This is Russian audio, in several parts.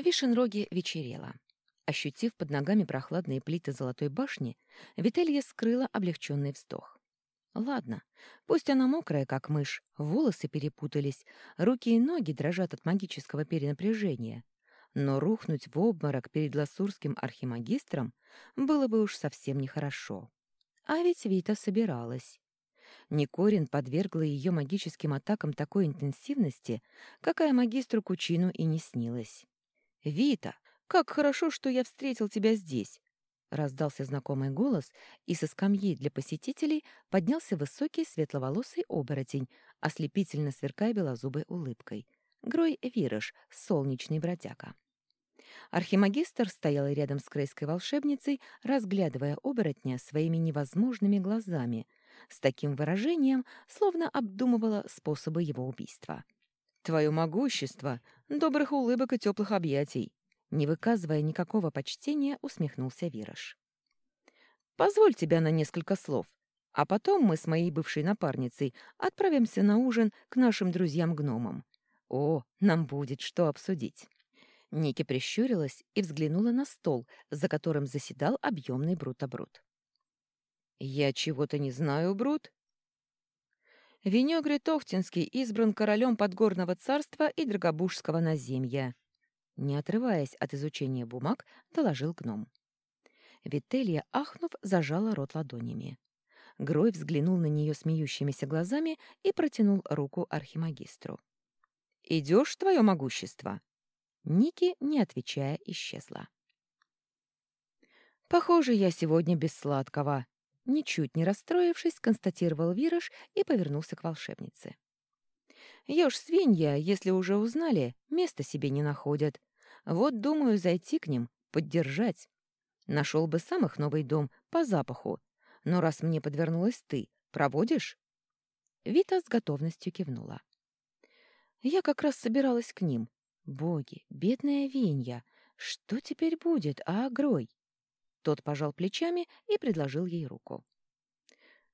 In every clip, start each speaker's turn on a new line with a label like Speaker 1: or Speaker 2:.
Speaker 1: В Вишенроге вечерело. Ощутив под ногами прохладные плиты золотой башни, Вителья скрыла облегченный вздох. Ладно, пусть она мокрая, как мышь, волосы перепутались, руки и ноги дрожат от магического перенапряжения. Но рухнуть в обморок перед ласурским архимагистром было бы уж совсем нехорошо. А ведь Вита собиралась. Никорин подвергла ее магическим атакам такой интенсивности, какая магистру Кучину и не снилась. «Вита, как хорошо, что я встретил тебя здесь!» Раздался знакомый голос, и со скамьи для посетителей поднялся высокий светловолосый оборотень, ослепительно сверкая белозубой улыбкой. Грой Вирыш, солнечный бродяга. Архимагистр стоял рядом с крейской волшебницей, разглядывая оборотня своими невозможными глазами, с таким выражением, словно обдумывала способы его убийства. «Твое могущество! Добрых улыбок и теплых объятий!» Не выказывая никакого почтения, усмехнулся Вираж. «Позволь тебя на несколько слов, а потом мы с моей бывшей напарницей отправимся на ужин к нашим друзьям-гномам. О, нам будет что обсудить». Ники прищурилась и взглянула на стол, за которым заседал объемный Брутобрут. «Я чего-то не знаю, Брут?» Венегрий Тохтинский избран королем Подгорного царства и Драгобужского наземья. Не отрываясь от изучения бумаг, доложил гном. Вителья, ахнув, зажала рот ладонями. Грой взглянул на нее смеющимися глазами и протянул руку архимагистру. «Идешь, твое могущество?» Ники, не отвечая, исчезла. «Похоже, я сегодня без сладкого», — ничуть не расстроившись, констатировал Вираж и повернулся к волшебнице. «Ешь свинья, если уже узнали, места себе не находят. Вот думаю зайти к ним, поддержать. Нашел бы сам их новый дом по запаху. Но раз мне подвернулась ты, проводишь?» Вита с готовностью кивнула. «Я как раз собиралась к ним. Боги, бедная Винья, что теперь будет, а Грой?» Тот пожал плечами и предложил ей руку.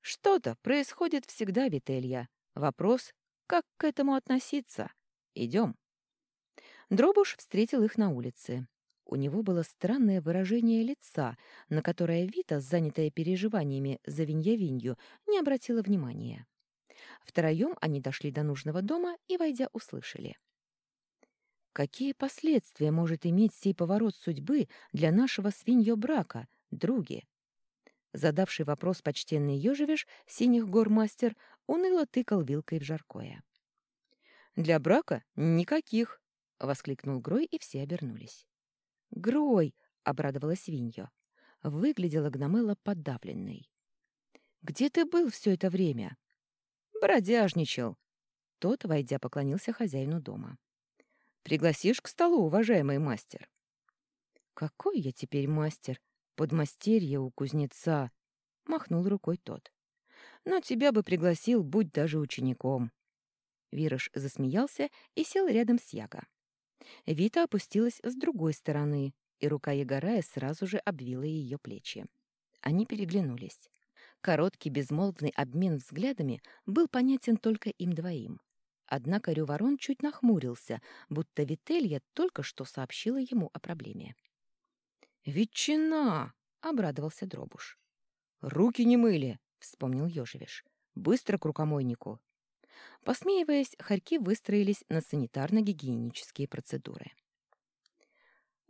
Speaker 1: «Что-то происходит всегда, Вителья. Вопрос, как к этому относиться? Идем». Дробуш встретил их на улице. У него было странное выражение лица, на которое Вита, занятая переживаниями за Виньявинью, не обратила внимания. Втроем они дошли до нужного дома и, войдя, услышали. «Какие последствия может иметь сей поворот судьбы для нашего свиньё брака, други?» Задавший вопрос почтенный ежевиш, синих гор мастер, уныло тыкал вилкой в жаркое. «Для брака никаких», — воскликнул Грой, и все обернулись. «Грой!» — обрадовалась Виньо. Выглядела Гномела подавленной. «Где ты был все это время?» «Бродяжничал!» Тот, войдя, поклонился хозяину дома. «Пригласишь к столу, уважаемый мастер?» «Какой я теперь мастер? Подмастерье у кузнеца!» — махнул рукой тот. «Но тебя бы пригласил, будь даже учеником!» Вираж засмеялся и сел рядом с Яго. Вита опустилась с другой стороны, и рука Егорая сразу же обвила ее плечи. Они переглянулись. Короткий безмолвный обмен взглядами был понятен только им двоим. Однако Рюворон чуть нахмурился, будто Вителья только что сообщила ему о проблеме. «Ветчина!» — обрадовался Дробуш. «Руки не мыли!» — вспомнил Ёжевиш. «Быстро к рукомойнику!» Посмеиваясь, хорьки выстроились на санитарно-гигиенические процедуры.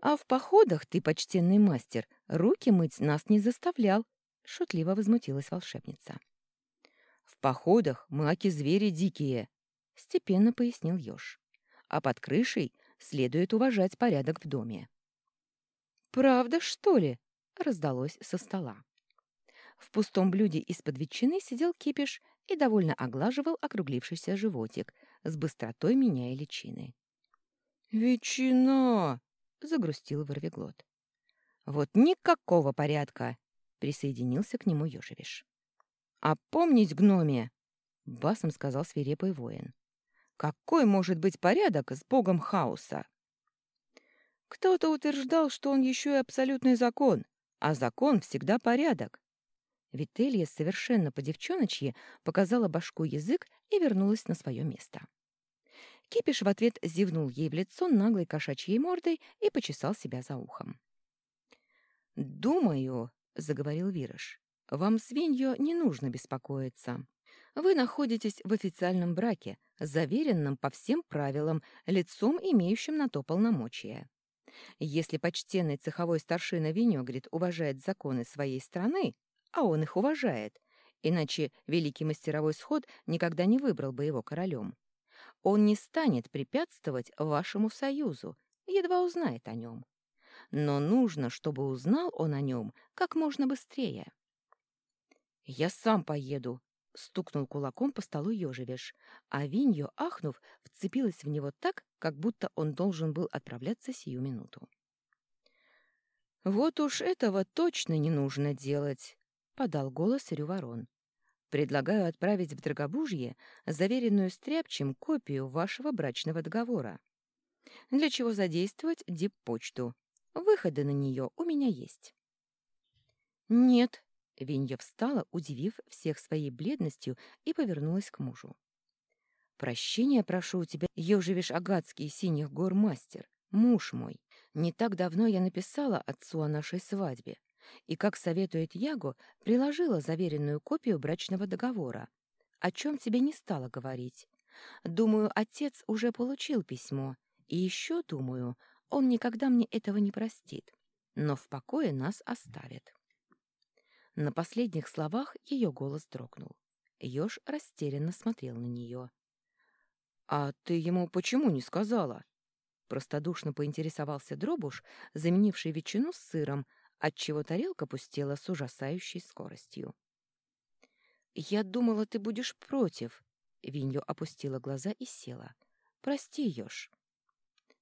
Speaker 1: «А в походах ты, почтенный мастер, руки мыть нас не заставлял», — шутливо возмутилась волшебница. «В походах мы аки-звери дикие», — степенно пояснил Ёж. «А под крышей следует уважать порядок в доме». «Правда, что ли?» — раздалось со стола. В пустом блюде из-под ветчины сидел кипиш и довольно оглаживал округлившийся животик, с быстротой меняя личины. «Ветчина!» — загрустил Ворвиглот. «Вот никакого порядка!» — присоединился к нему Ёжевиш. «А помнить гноме!» — басом сказал свирепый воин. «Какой может быть порядок с богом хаоса?» Кто-то утверждал, что он еще и абсолютный закон, а закон всегда порядок. Вителья совершенно по-девчоночьи показала башку язык и вернулась на свое место. Кипиш в ответ зевнул ей в лицо наглой кошачьей мордой и почесал себя за ухом. «Думаю», — заговорил Вираж, — «вам, свиньё, не нужно беспокоиться. Вы находитесь в официальном браке, заверенном по всем правилам, лицом, имеющим на то полномочия. Если почтенный цеховой старшина Венегрит уважает законы своей страны, а он их уважает, иначе великий мастеровой сход никогда не выбрал бы его королем, он не станет препятствовать вашему союзу, едва узнает о нем. Но нужно, чтобы узнал он о нем как можно быстрее. «Я сам поеду», — стукнул кулаком по столу ежевеш, а Виньо, ахнув, вцепилась в него так, как будто он должен был отправляться сию минуту. «Вот уж этого точно не нужно делать», — подал голос Рюворон. Предлагаю отправить в Драгобужье заверенную стряпчем копию вашего брачного договора. Для чего задействовать диппочту. Выходы на нее у меня есть. Нет, Винья встала, удивив всех своей бледностью, и повернулась к мужу. «Прощения прошу у тебя, ежевиш Агатский синих гор мастер, муж мой. Не так давно я написала отцу о нашей свадьбе и, как советует Яго, приложила заверенную копию брачного договора, о чем тебе не стала говорить. Думаю, отец уже получил письмо, и еще, думаю, он никогда мне этого не простит, но в покое нас оставит. На последних словах ее голос дрогнул. Ёж растерянно смотрел на нее. «А ты ему почему не сказала?» Простодушно поинтересовался Дробуш, заменивший ветчину с сыром, отчего тарелка пустела с ужасающей скоростью. «Я думала, ты будешь против», — Виньо опустила глаза и села. «Прости, Ёж».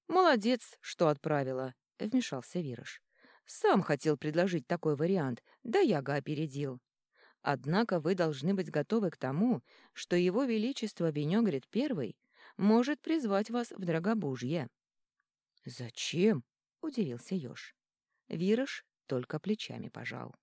Speaker 1: «Молодец, что отправила», — вмешался Вираж. «Сам хотел предложить такой вариант, да Яга опередил. Однако вы должны быть готовы к тому, что его величество Бенегрит I может призвать вас в Драгобужье». «Зачем?» — удивился Ёж. Вираж только плечами пожал.